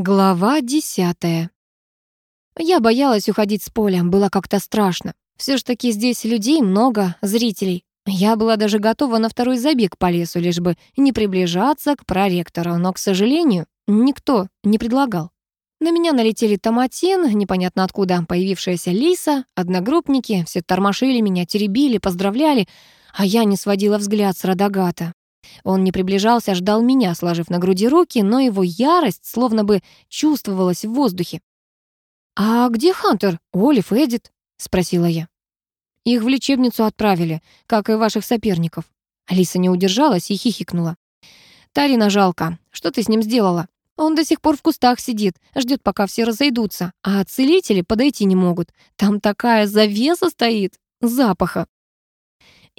Глава десятая. Я боялась уходить с поля, было как-то страшно. Все ж таки здесь людей много, зрителей. Я была даже готова на второй забег по лесу, лишь бы не приближаться к проректору, но, к сожалению, никто не предлагал. На меня налетели Томатин, непонятно откуда появившаяся Лиса, одногруппники, все тормошили меня, теребили, поздравляли, а я не сводила взгляд с Радагата. Он не приближался, а ждал меня, сложив на груди руки, но его ярость словно бы чувствовалась в воздухе. «А где Хантер, Олив, Эдит?» — спросила я. «Их в лечебницу отправили, как и ваших соперников». Алиса не удержалась и хихикнула. «Тарина жалко. Что ты с ним сделала? Он до сих пор в кустах сидит, ждет, пока все разойдутся, а целители подойти не могут. Там такая завеса стоит, запаха».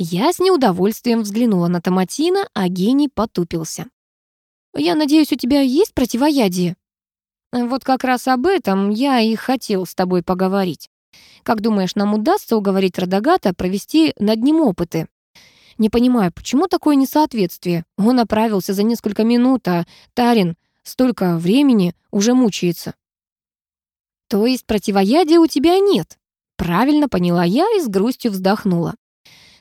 Я с неудовольствием взглянула на Томатина, а гений потупился. «Я надеюсь, у тебя есть противоядие?» «Вот как раз об этом я и хотел с тобой поговорить. Как думаешь, нам удастся уговорить Радагата провести над ним опыты?» «Не понимаю, почему такое несоответствие? Он оправился за несколько минут, а Тарин столько времени уже мучается». «То есть противоядия у тебя нет?» Правильно поняла я и с грустью вздохнула.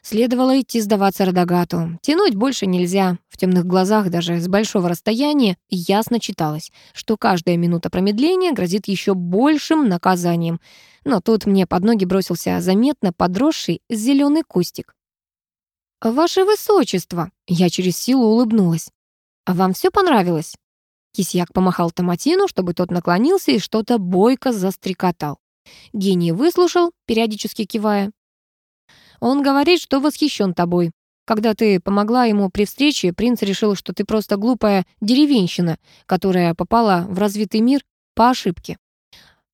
Следовало идти сдаваться Радагату. Тянуть больше нельзя. В темных глазах даже с большого расстояния ясно читалось, что каждая минута промедления грозит еще большим наказанием. Но тут мне под ноги бросился заметно подросший зеленый кустик. «Ваше высочество!» Я через силу улыбнулась. «А вам все понравилось?» Кисьяк помахал Томатину, чтобы тот наклонился и что-то бойко застрекотал. Гений выслушал, периодически кивая, он говорит, что восхищен тобой. Когда ты помогла ему при встрече, принц решил, что ты просто глупая деревенщина, которая попала в развитый мир по ошибке.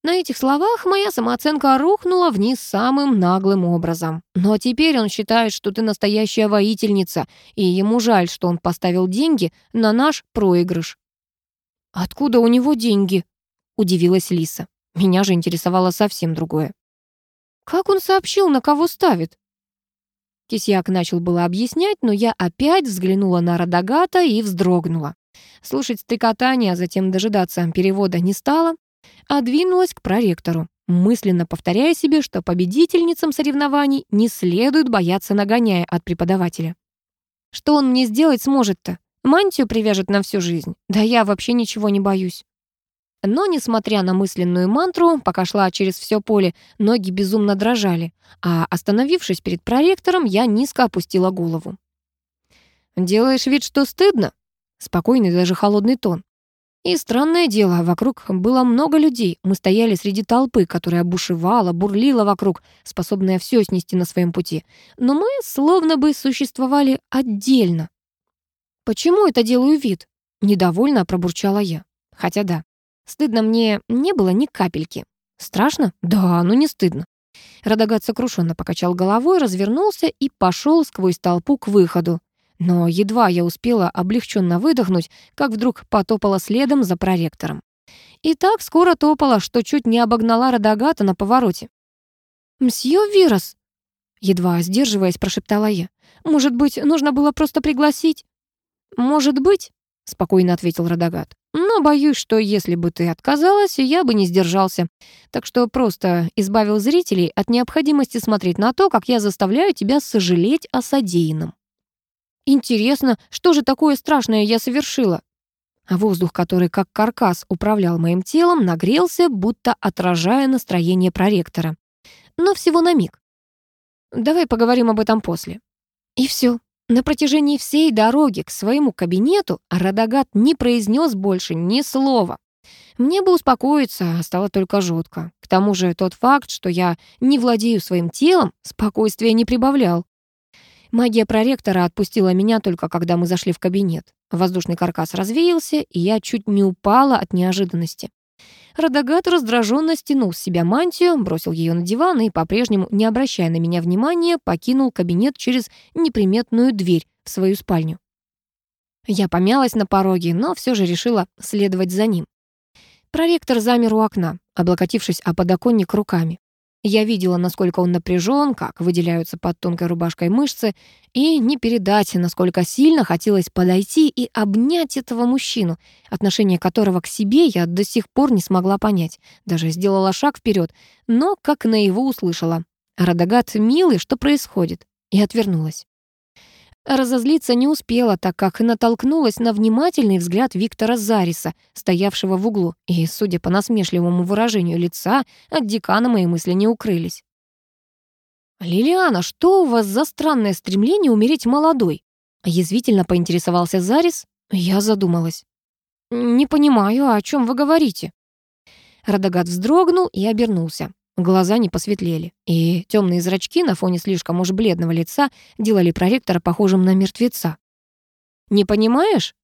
На этих словах моя самооценка рухнула вниз самым наглым образом. Но теперь он считает, что ты настоящая воительница, и ему жаль, что он поставил деньги на наш проигрыш. «Откуда у него деньги?» — удивилась Лиса. Меня же интересовало совсем другое. «Как он сообщил, на кого ставит?» Кисьяк начал было объяснять, но я опять взглянула на Радагата и вздрогнула. Слушать стрекотание, а затем дожидаться перевода не стала, а двинулась к проректору, мысленно повторяя себе, что победительницам соревнований не следует бояться нагоняя от преподавателя. Что он мне сделать сможет-то? Мантию привяжет на всю жизнь? Да я вообще ничего не боюсь. Но, несмотря на мысленную мантру, пока шла через все поле, ноги безумно дрожали, а, остановившись перед проректором, я низко опустила голову. «Делаешь вид, что стыдно?» Спокойный, даже холодный тон. И странное дело, вокруг было много людей. Мы стояли среди толпы, которая бушевала, бурлила вокруг, способная все снести на своем пути. Но мы словно бы существовали отдельно. «Почему это делаю вид?» Недовольно пробурчала я. Хотя да, Стыдно мне не было ни капельки. Страшно? Да, но не стыдно. Радагат сокрушенно покачал головой, развернулся и пошел сквозь толпу к выходу. Но едва я успела облегченно выдохнуть, как вдруг потопала следом за проректором. И так скоро топала, что чуть не обогнала Радагата на повороте. «Мсье Вирос!» Едва сдерживаясь, прошептала я. «Может быть, нужно было просто пригласить?» «Может быть», — спокойно ответил Радагат. Но боюсь, что если бы ты отказалась, я бы не сдержался. Так что просто избавил зрителей от необходимости смотреть на то, как я заставляю тебя сожалеть о содеянном. Интересно, что же такое страшное я совершила? А воздух, который как каркас управлял моим телом, нагрелся, будто отражая настроение проректора. Но всего на миг. Давай поговорим об этом после. И все. На протяжении всей дороги к своему кабинету Радагат не произнес больше ни слова. Мне бы успокоиться, а стало только жутко. К тому же тот факт, что я не владею своим телом, спокойствия не прибавлял. Магия проректора отпустила меня только когда мы зашли в кабинет. Воздушный каркас развеялся, и я чуть не упала от неожиданности. Радагат раздраженно стянул с себя мантию, бросил ее на диван и, по-прежнему, не обращая на меня внимания, покинул кабинет через неприметную дверь в свою спальню. Я помялась на пороге, но все же решила следовать за ним. Проректор замер у окна, облокотившись о подоконник руками. Я видела, насколько он напряжен, как выделяются под тонкой рубашкой мышцы, и не передать, насколько сильно хотелось подойти и обнять этого мужчину, отношение которого к себе я до сих пор не смогла понять. Даже сделала шаг вперед, но как на его услышала. «Радагат, милый, что происходит?» И отвернулась. Разозлиться не успела, так как натолкнулась на внимательный взгляд Виктора Зариса, стоявшего в углу, и, судя по насмешливому выражению лица, от декана мои мысли не укрылись. «Лилиана, что у вас за странное стремление умереть молодой?» Язвительно поинтересовался Зарис. Я задумалась. «Не понимаю, о чем вы говорите?» Радагат вздрогнул и обернулся. Глаза не посветлели, и темные зрачки на фоне слишком уж бледного лица делали проректора похожим на мертвеца. «Не понимаешь?»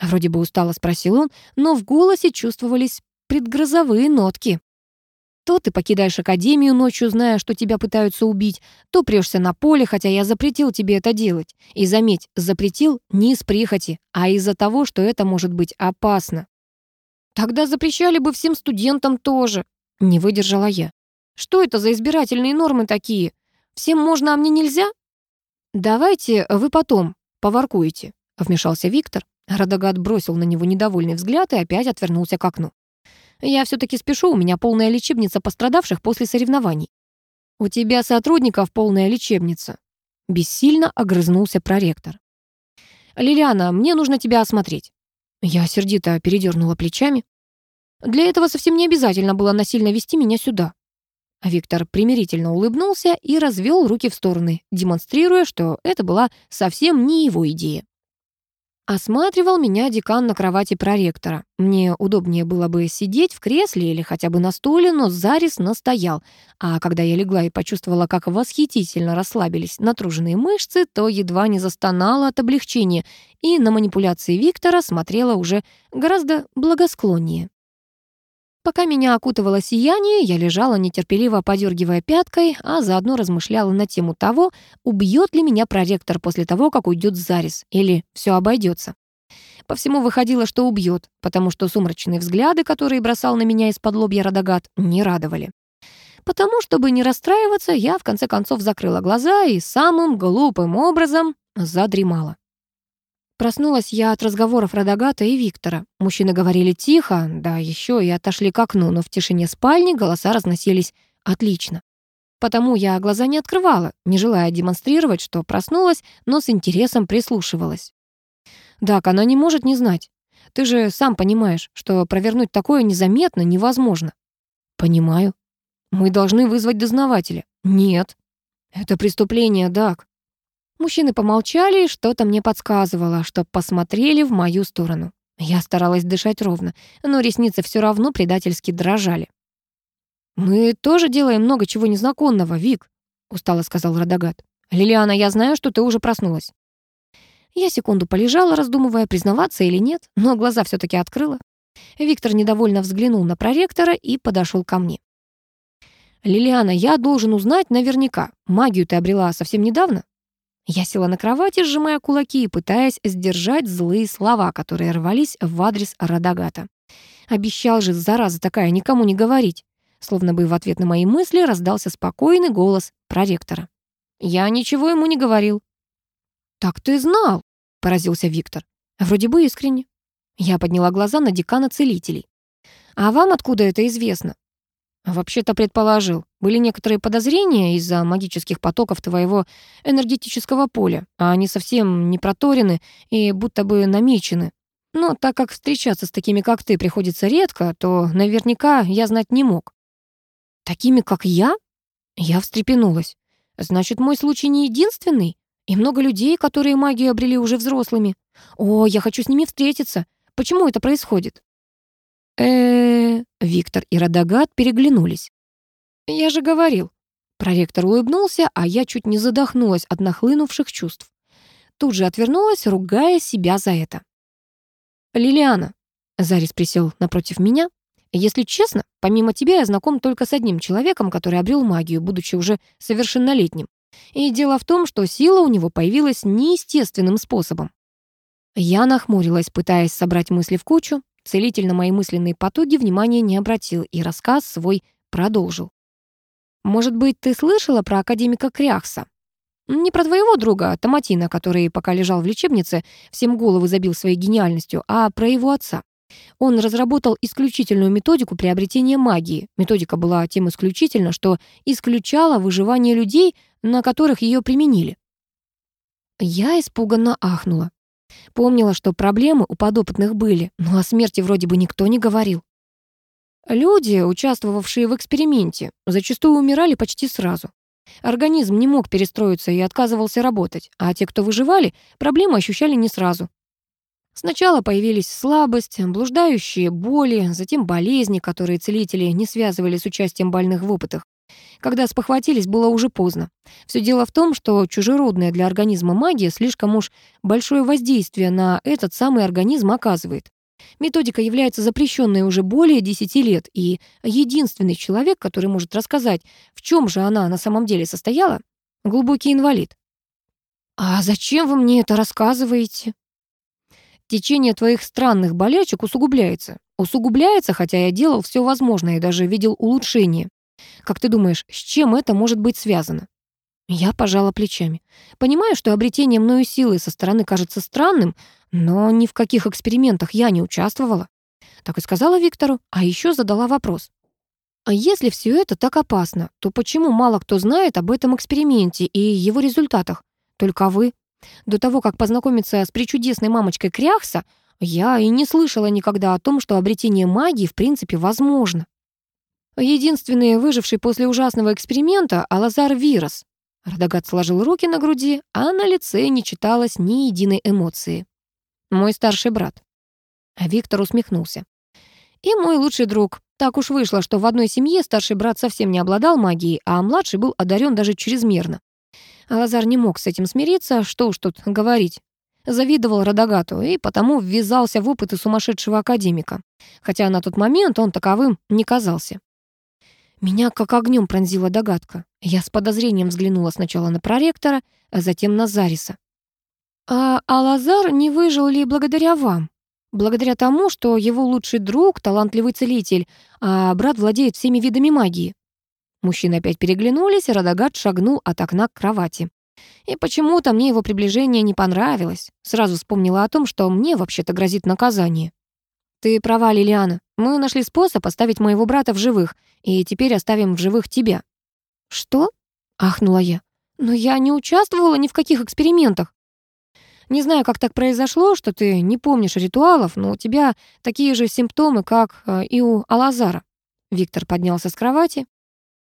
Вроде бы устало спросил он, но в голосе чувствовались предгрозовые нотки. То ты покидаешь академию ночью, зная, что тебя пытаются убить, то прешься на поле, хотя я запретил тебе это делать. И заметь, запретил не из прихоти, а из-за того, что это может быть опасно. Тогда запрещали бы всем студентам тоже, не выдержала я. Что это за избирательные нормы такие? Всем можно, а мне нельзя? Давайте вы потом поваркуете, вмешался Виктор. Радагат бросил на него недовольный взгляд и опять отвернулся к окну. Я все таки спешу, у меня полная лечебница пострадавших после соревнований. У тебя сотрудников полная лечебница. Бессильно огрызнулся проректор. «Лилиана, мне нужно тебя осмотреть». Я сердито передернула плечами. Для этого совсем не обязательно было насильно вести меня сюда. А Виктор примирительно улыбнулся и развел руки в стороны, демонстрируя, что это была совсем не его идея. Осматривал меня декан на кровати проректора. Мне удобнее было бы сидеть в кресле или хотя бы на стуле, но Зарис настоял. А когда я легла и почувствовала, как восхитительно расслабились натруженные мышцы, то едва не застонала от облегчения и на манипуляции Виктора смотрела уже гораздо благосклоннее. Пока меня окутывало сияние, я лежала нетерпеливо подергивая пяткой, а заодно размышляла на тему того, убьет ли меня проректор после того, как уйдет Зарис, или все обойдется. По всему выходило, что убьет, потому что сумрачные взгляды, которые бросал на меня из-под лобья Радагат, не радовали. Потому, чтобы не расстраиваться, я в конце концов закрыла глаза и самым глупым образом задремала. Проснулась я от разговоров Радагата и Виктора. Мужчины говорили тихо, да еще и отошли к окну, но в тишине спальни голоса разносились отлично. Потому я глаза не открывала, не желая демонстрировать, что проснулась, но с интересом прислушивалась. «Так, она не может не знать. Ты же сам понимаешь, что провернуть такое незаметно невозможно». «Понимаю. Мы должны вызвать дознавателя». «Нет». «Это преступление, Дак. Мужчины помолчали, что-то мне подсказывало, что посмотрели в мою сторону. Я старалась дышать ровно, но ресницы все равно предательски дрожали. «Мы тоже делаем много чего незаконного, Вик», — устало сказал Радагат. «Лилиана, я знаю, что ты уже проснулась». Я секунду полежала, раздумывая, признаваться или нет, но глаза все таки открыла. Виктор недовольно взглянул на проректора и подошел ко мне. «Лилиана, я должен узнать наверняка, магию ты обрела совсем недавно?» Я села на кровати, сжимая кулаки и пытаясь сдержать злые слова, которые рвались в адрес Радагата. Обещал же, зараза такая, никому не говорить. Словно бы в ответ на мои мысли раздался спокойный голос проректора. Я ничего ему не говорил. «Так ты знал», — поразился Виктор. Вроде бы искренне. Я подняла глаза на декана целителей. «А вам откуда это известно?» «Вообще-то предположил. Были некоторые подозрения из-за магических потоков твоего энергетического поля, а они совсем не проторены и будто бы намечены. Но так как встречаться с такими, как ты, приходится редко, то наверняка я знать не мог». «Такими, как я?» Я встрепенулась. «Значит, мой случай не единственный? И много людей, которые магию обрели уже взрослыми. О, я хочу с ними встретиться. Почему это происходит?» Э Виктор и Радагат переглянулись. «Я же говорил». Проректор улыбнулся, а я чуть не задохнулась от нахлынувших чувств. Тут же отвернулась, ругая себя за это. «Лилиана», — Зарис присел напротив меня, «если честно, помимо тебя я знаком только с одним человеком, который обрел магию, будучи уже совершеннолетним. И дело в том, что сила у него появилась неестественным способом. Я нахмурилась, пытаясь собрать мысли в кучу, Целитель на мои мысленные потуги внимания не обратил и рассказ свой продолжил. Может быть, ты слышала про академика Кряхса? Не про твоего друга Томатина, который, пока лежал в лечебнице, всем голову забил своей гениальностью, а про его отца. Он разработал исключительную методику приобретения магии. Методика была тем исключительна, что исключала выживание людей, на которых ее применили. Я испуганно ахнула. Помнила, что проблемы у подопытных были, но о смерти вроде бы никто не говорил. Люди, участвовавшие в эксперименте, зачастую умирали почти сразу. Организм не мог перестроиться и отказывался работать, а те, кто выживали, проблемы ощущали не сразу. Сначала появились слабость, блуждающие боли, затем болезни, которые целители не связывали с участием больных в опытах. Когда спохватились, было уже поздно. Все дело в том, что чужеродная для организма магия слишком уж большое воздействие на этот самый организм оказывает. Методика является запрещенной уже более 10 лет, и единственный человек, который может рассказать, в чем же она на самом деле состояла, глубокий инвалид. «А зачем вы мне это рассказываете?» Течение твоих странных болячек усугубляется. Усугубляется, хотя я делал все возможное и даже видел улучшение. Как ты думаешь, с чем это может быть связано? Я пожала плечами. Понимаю, что обретение мною силы со стороны кажется странным, но ни в каких экспериментах я не участвовала. Так и сказала Виктору, а еще задала вопрос. А если все это так опасно, то почему мало кто знает об этом эксперименте и его результатах? Только вы. До того, как познакомиться с причудесной мамочкой Кряхса, я и не слышала никогда о том, что обретение магии в принципе возможно. Единственный выживший после ужасного эксперимента — Алазар Вирос. Радагат сложил руки на груди, а на лице не читалось ни единой эмоции. Мой старший брат. А Виктор усмехнулся. И мой лучший друг. Так уж вышло, что в одной семье старший брат совсем не обладал магией, а младший был одарен даже чрезмерно. Лазар не мог с этим смириться, что уж тут говорить. Завидовал Радагату и потому ввязался в опыты сумасшедшего академика, хотя на тот момент он таковым не казался. Меня как огнем пронзила догадка. Я с подозрением взглянула сначала на проректора, а затем на Зариса. «А Алазар не выжил ли благодаря вам? Благодаря тому, что его лучший друг — талантливый целитель, а брат владеет всеми видами магии?» Мужчины опять переглянулись, и Радагат шагнул от окна к кровати. И почему-то мне его приближение не понравилось. Сразу вспомнила о том, что мне вообще-то грозит наказание. «Ты права, Лилиана. Мы нашли способ оставить моего брата в живых, и теперь оставим в живых тебя». «Что?» — ахнула я. «Но я не участвовала ни в каких экспериментах». «Не знаю, как так произошло, что ты не помнишь ритуалов, но у тебя такие же симптомы, как э, и у Алазара». Виктор поднялся с кровати,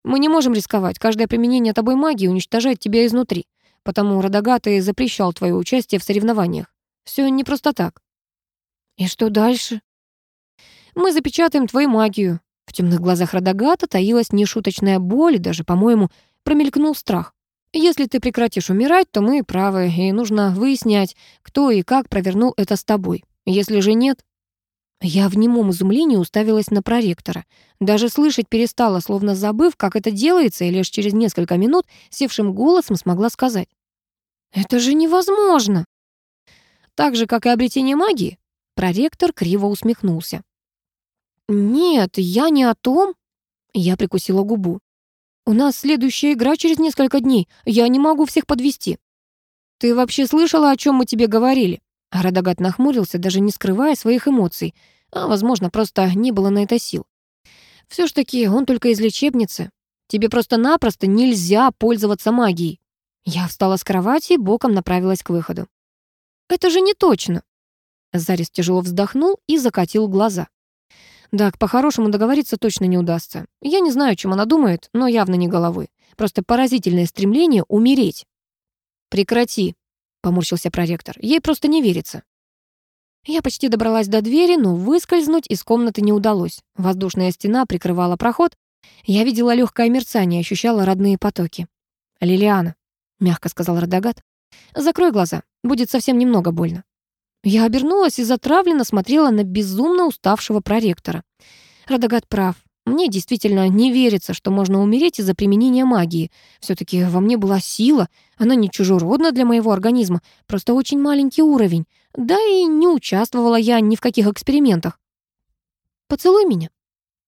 мы не можем рисковать. Каждое применение тобой магии уничтожает тебя изнутри. Потому Радагат и запрещал твое участие в соревнованиях. Все не просто так. И что дальше? Мы запечатаем твою магию. В темных глазах Радагата таилась нешуточная боль, и даже, по-моему, промелькнул страх. Если ты прекратишь умирать, то мы правы, и нужно выяснять, кто и как провернул это с тобой. Если же нет, я в немом изумлении уставилась на проректора. Даже слышать перестала, словно забыв, как это делается, и лишь через несколько минут севшим голосом смогла сказать. «Это же невозможно!» Так же, как и обретение магии, проректор криво усмехнулся. «Нет, я не о том...» Я прикусила губу. «У нас следующая игра через несколько дней. Я не могу всех подвести. «Ты вообще слышала, о чем мы тебе говорили?» Радагат нахмурился, даже не скрывая своих эмоций а, возможно, просто не было на это сил. Все ж таки, он только из лечебницы. Тебе просто-напросто нельзя пользоваться магией. Я встала с кровати и боком направилась к выходу. Это же не точно. Зарис тяжело вздохнул и закатил глаза. Так, по-хорошему договориться точно не удастся. Я не знаю, чем она думает, но явно не головой. Просто поразительное стремление умереть. «Прекрати», — поморщился проректор. «Ей просто не верится». Я почти добралась до двери, но выскользнуть из комнаты не удалось. Воздушная стена прикрывала проход. Я видела легкое мерцание, ощущала родные потоки. «Лилиана», — мягко сказал Радагат, — «закрой глаза, будет совсем немного больно». Я обернулась и затравленно смотрела на безумно уставшего проректора. Радагат прав. Мне действительно не верится, что можно умереть из-за применения магии. все таки во мне была сила, она не чужеродна для моего организма, просто очень маленький уровень. Да и не участвовала я ни в каких экспериментах. «Поцелуй меня»,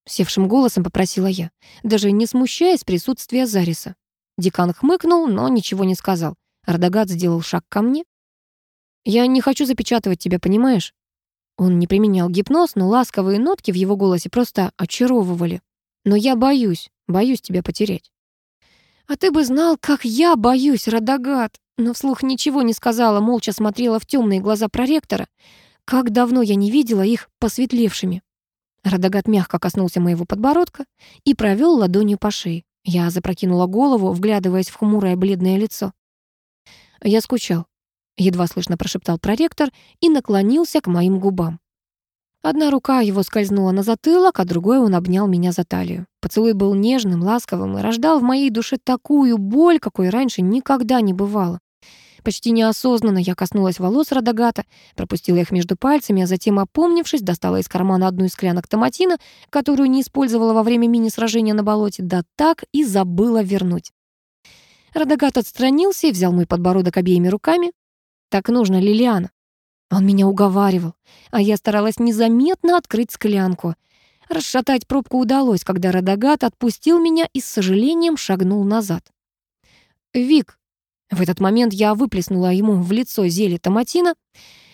Севшим голосом попросила я, даже не смущаясь присутствия Зариса. Декан хмыкнул, но ничего не сказал. Радагат сделал шаг ко мне. «Я не хочу запечатывать тебя, понимаешь?» Он не применял гипноз, но ласковые нотки в его голосе просто очаровывали. «Но я боюсь, боюсь тебя потерять». «А ты бы знал, как я боюсь, Радагат!» Но вслух ничего не сказала, молча смотрела в темные глаза проректора. Как давно я не видела их посветлевшими. Радагат мягко коснулся моего подбородка и провел ладонью по шее. Я запрокинула голову, вглядываясь в хмурое бледное лицо. «Я скучал», — едва слышно прошептал проректор и наклонился к моим губам. Одна рука его скользнула на затылок, а другой он обнял меня за талию. Поцелуй был нежным, ласковым и рождал в моей душе такую боль, какой раньше никогда не бывало. Почти неосознанно я коснулась волос Радагата, пропустила их между пальцами, а затем, опомнившись, достала из кармана одну из склянок томатина, которую не использовала во время мини-сражения на болоте, да так и забыла вернуть. Радагат отстранился и взял мой подбородок обеими руками. «Так нужно, Лилиана». Он меня уговаривал, а я старалась незаметно открыть склянку. Расшатать пробку удалось, когда Радагат отпустил меня и с сожалением шагнул назад. «Вик, в этот момент я выплеснула ему в лицо зелье томатина.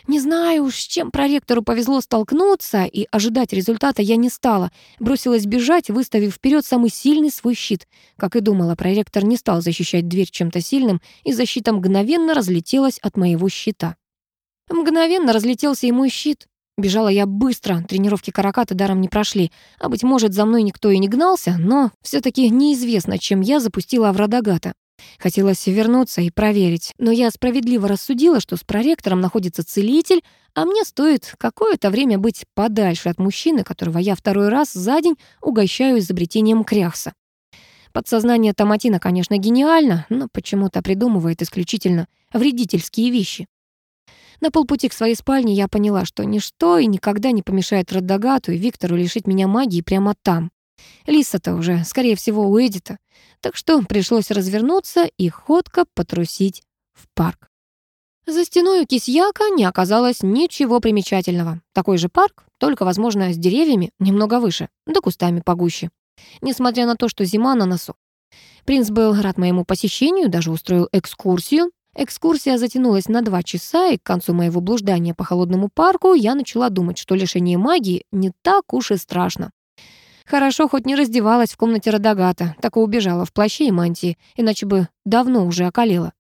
Не знаю уж, с чем проректору повезло столкнуться, и ожидать результата я не стала. Бросилась бежать, выставив вперед самый сильный свой щит. Как и думала, проректор не стал защищать дверь чем-то сильным, и защита мгновенно разлетелась от моего щита. Мгновенно разлетелся и мой щит. Бежала я быстро, тренировки каракаты даром не прошли, а, быть может, за мной никто и не гнался, но все таки неизвестно, чем я запустила Аврадагата. Хотелось вернуться и проверить, но я справедливо рассудила, что с проректором находится целитель, а мне стоит какое-то время быть подальше от мужчины, которого я второй раз за день угощаю изобретением кряхса. Подсознание Томатина, конечно, гениально, но почему-то придумывает исключительно вредительские вещи. На полпути к своей спальне я поняла, что ничто и никогда не помешает Радагату и Виктору лишить меня магии прямо там. Лиса-то уже, скорее всего, у Эдита. Так что пришлось развернуться и ходко потрусить в парк. За стеной у Кисьяка не оказалось ничего примечательного. Такой же парк, только, возможно, с деревьями немного выше, да кустами погуще. Несмотря на то, что зима на носу. Принц был рад моему посещению, даже устроил экскурсию. Экскурсия затянулась на два часа, и к концу моего блуждания по холодному парку я начала думать, что лишение магии не так уж и страшно. Хорошо, хоть не раздевалась в комнате Радагата, так и убежала в плаще и мантии, иначе бы давно уже околела.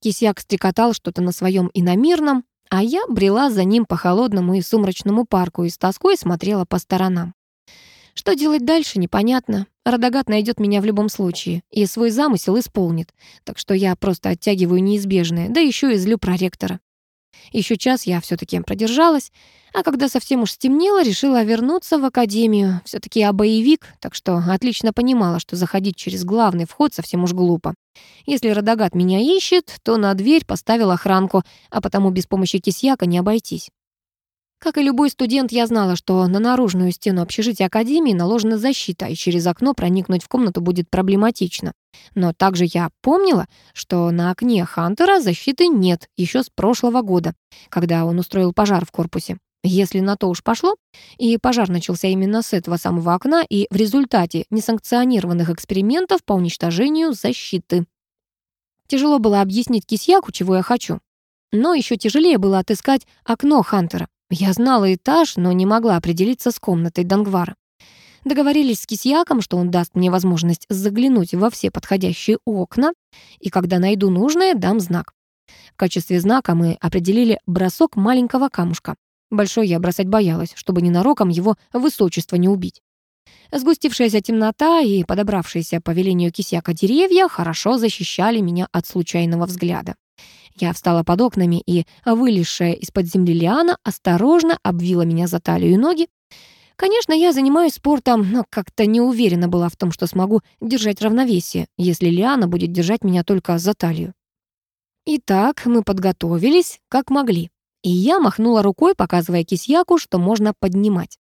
Кисяк стрекотал что-то на своем иномирном, а я брела за ним по холодному и сумрачному парку и с тоской смотрела по сторонам. Что делать дальше, непонятно. Радагат найдет меня в любом случае и свой замысел исполнит, так что я просто оттягиваю неизбежное, да еще и злю проректора. Еще час я все таки продержалась, а когда совсем уж стемнело, решила вернуться в академию. все таки я боевик, так что отлично понимала, что заходить через главный вход совсем уж глупо. Если Радагат меня ищет, то на дверь поставил охранку, а потому без помощи кисьяка не обойтись. Как и любой студент, я знала, что на наружную стену общежития Академии наложена защита, и через окно проникнуть в комнату будет проблематично. Но также я помнила, что на окне Хантера защиты нет еще с прошлого года, когда он устроил пожар в корпусе. Если на то уж пошло, и пожар начался именно с этого самого окна и в результате несанкционированных экспериментов по уничтожению защиты. Тяжело было объяснить Кисьяку, чего я хочу. Но еще тяжелее было отыскать окно Хантера. Я знала этаж, но не могла определиться с комнатой Дангвара. Договорились с Кисьяком, что он даст мне возможность заглянуть во все подходящие окна, и когда найду нужное, дам знак. В качестве знака мы определили бросок маленького камушка. Большой я бросать боялась, чтобы ненароком его высочество не убить. Сгустившаяся темнота и подобравшиеся по велению кисяка деревья хорошо защищали меня от случайного взгляда. Я встала под окнами, и вылезшая из-под земли лиана осторожно обвила меня за талию и ноги. Конечно, я занимаюсь спортом, но как-то не уверена была в том, что смогу держать равновесие, если лиана будет держать меня только за талию. Итак, мы подготовились, как могли. И я махнула рукой, показывая кисьяку, что можно поднимать.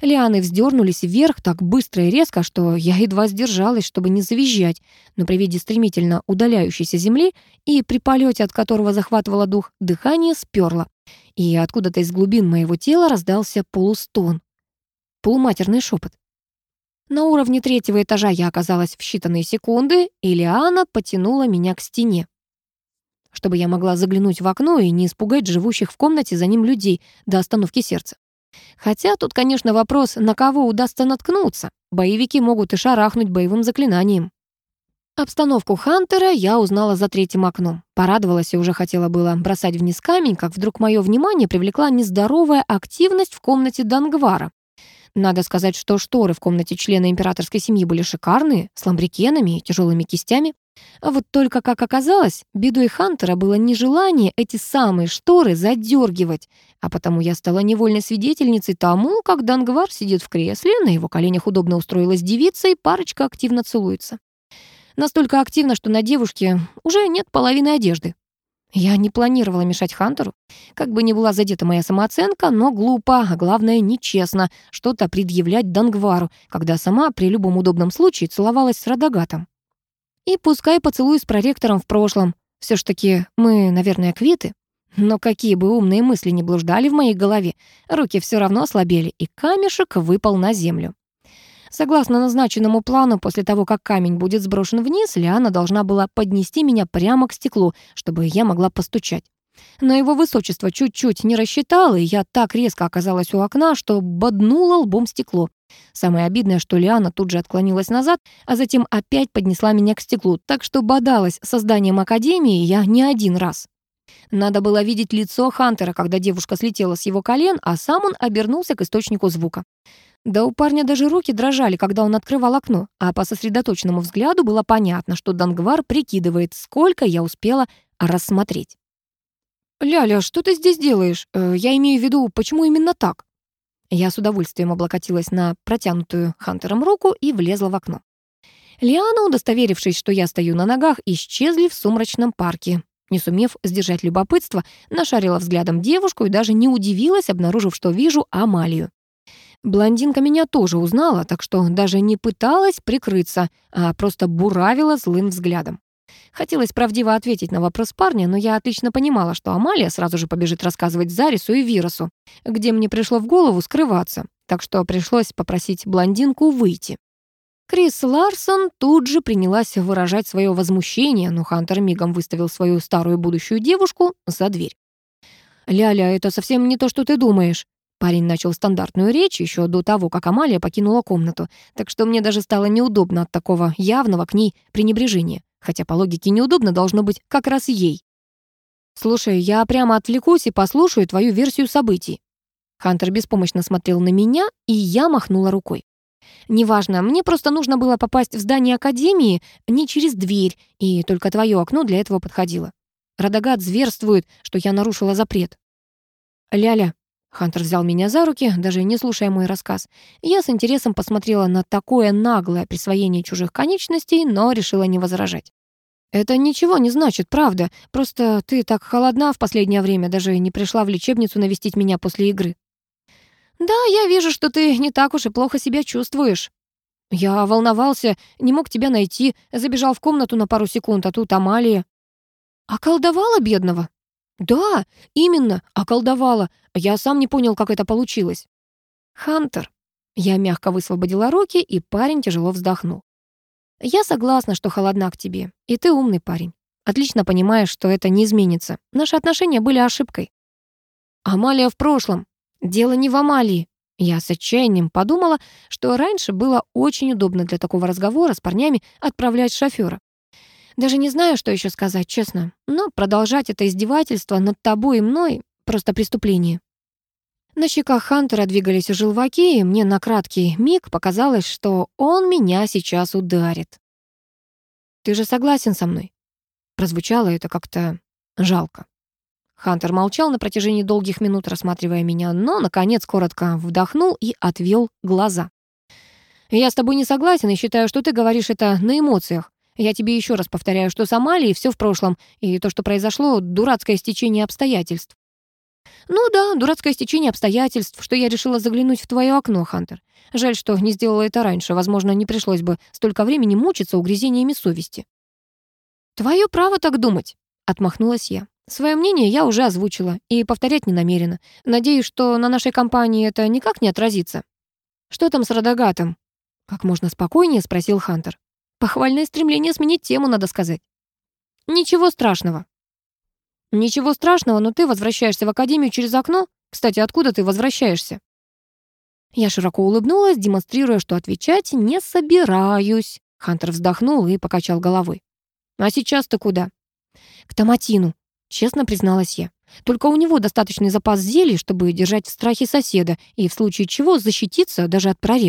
Лианы вздернулись вверх так быстро и резко, что я едва сдержалась, чтобы не завизжать, но при виде стремительно удаляющейся земли и при полете, от которого захватывало дух, дыхание сперло, и откуда-то из глубин моего тела раздался полустон. Полуматерный шепот. На уровне третьего этажа я оказалась в считанные секунды, и Лиана потянула меня к стене. Чтобы я могла заглянуть в окно и не испугать живущих в комнате за ним людей до остановки сердца. Хотя тут, конечно, вопрос, на кого удастся наткнуться. Боевики могут и шарахнуть боевым заклинанием. Обстановку Хантера я узнала за третьим окном. Порадовалась и уже хотела было бросать вниз камень, как вдруг мое внимание привлекла нездоровая активность в комнате Дангвара. Надо сказать, что шторы в комнате члена императорской семьи были шикарные, с ламбрикенами и тяжелыми кистями. А вот только, как оказалось, бедой Хантера было нежелание эти самые шторы задергивать, а потому я стала невольной свидетельницей тому, как Дангвар сидит в кресле, на его коленях удобно устроилась девица, и парочка активно целуется. Настолько активно, что на девушке уже нет половины одежды. Я не планировала мешать Хантеру. Как бы ни была задета моя самооценка, но глупо, а главное, нечестно что-то предъявлять Дангвару, когда сама при любом удобном случае целовалась с Радагатом. И пускай поцелуй с проректором в прошлом. Все ж таки мы, наверное, квиты. Но какие бы умные мысли ни блуждали в моей голове, руки все равно ослабели, и камешек выпал на землю. Согласно назначенному плану, после того, как камень будет сброшен вниз, Лиана должна была поднести меня прямо к стеклу, чтобы я могла постучать. Но его высочество чуть-чуть не рассчитал, и я так резко оказалась у окна, что боднула лбом стекло. Самое обидное, что Лиана тут же отклонилась назад, а затем опять поднесла меня к стеклу, так что бодалась созданием Академии я не один раз. Надо было видеть лицо Хантера, когда девушка слетела с его колен, а сам он обернулся к источнику звука. Да у парня даже руки дрожали, когда он открывал окно, а по сосредоточенному взгляду было понятно, что Дангвар прикидывает, сколько я успела рассмотреть. «Ляля, что ты здесь делаешь? Э, я имею в виду, почему именно так?» Я с удовольствием облокотилась на протянутую Хантером руку и влезла в окно. Лиана, удостоверившись, что я стою на ногах, исчезли в сумрачном парке. Не сумев сдержать любопытство, нашарила взглядом девушку и даже не удивилась, обнаружив, что вижу Амалию. Блондинка меня тоже узнала, так что даже не пыталась прикрыться, а просто буравила злым взглядом. Хотелось правдиво ответить на вопрос парня, но я отлично понимала, что Амалия сразу же побежит рассказывать Зарису и Вирусу, где мне пришло в голову скрываться, так что пришлось попросить блондинку выйти. Крис Ларсон тут же принялась выражать свое возмущение, но Хантер мигом выставил свою старую будущую девушку за дверь. «Ляля, это совсем не то, что ты думаешь», Парень начал стандартную речь еще до того, как Амалия покинула комнату, так что мне даже стало неудобно от такого явного к ней пренебрежения, хотя по логике неудобно должно быть как раз ей. «Слушай, я прямо отвлекусь и послушаю твою версию событий». Хантер беспомощно смотрел на меня, и я махнула рукой. «Неважно, мне просто нужно было попасть в здание Академии не через дверь, и только твое окно для этого подходило. Радагат зверствует, что я нарушила запрет». «Ляля, Хантер взял меня за руки, даже не слушая мой рассказ. Я с интересом посмотрела на такое наглое присвоение чужих конечностей, но решила не возражать. «Это ничего не значит, правда. Просто ты так холодна в последнее время, даже не пришла в лечебницу навестить меня после игры». «Да, я вижу, что ты не так уж и плохо себя чувствуешь». «Я волновался, не мог тебя найти, забежал в комнату на пару секунд, а тут Амалия». «Околдовала бедного?» «Да, именно, околдовала. Я сам не понял, как это получилось». «Хантер». Я мягко высвободила руки, и парень тяжело вздохнул. «Я согласна, что холодна к тебе, и ты умный парень. Отлично понимаешь, что это не изменится. Наши отношения были ошибкой». «Амалия в прошлом. Дело не в Амалии». Я с отчаянием подумала, что раньше было очень удобно для такого разговора с парнями отправлять шофера. Даже не знаю, что еще сказать, честно. Но продолжать это издевательство над тобой и мной — просто преступление. На щеках Хантера двигались желваки, и мне на краткий миг показалось, что он меня сейчас ударит. «Ты же согласен со мной?» Прозвучало это как-то жалко. Хантер молчал на протяжении долгих минут, рассматривая меня, но, наконец, коротко вдохнул и отвел глаза. «Я с тобой не согласен и считаю, что ты говоришь это на эмоциях. Я тебе еще раз повторяю, что с Амалией все в прошлом, и то, что произошло, дурацкое стечение обстоятельств. Ну да, дурацкое стечение обстоятельств, что я решила заглянуть в твое окно, Хантер. Жаль, что не сделала это раньше. Возможно, не пришлось бы столько времени мучиться угрызениями совести. Твое право так думать, отмахнулась я. Свое мнение я уже озвучила и повторять не намерена. Надеюсь, что на нашей компании это никак не отразится. Что там с Радагатом? Как можно спокойнее спросил Хантер. Похвальное стремление сменить тему, надо сказать. Ничего страшного. Ничего страшного, но ты возвращаешься в академию через окно? Кстати, откуда ты возвращаешься? Я широко улыбнулась, демонстрируя, что отвечать не собираюсь. Хантер вздохнул и покачал головой. «А сейчас ты куда?» «К Томатину», — честно призналась я. «Только у него достаточный запас зелий, чтобы держать в страхе соседа и в случае чего защититься даже от проверки.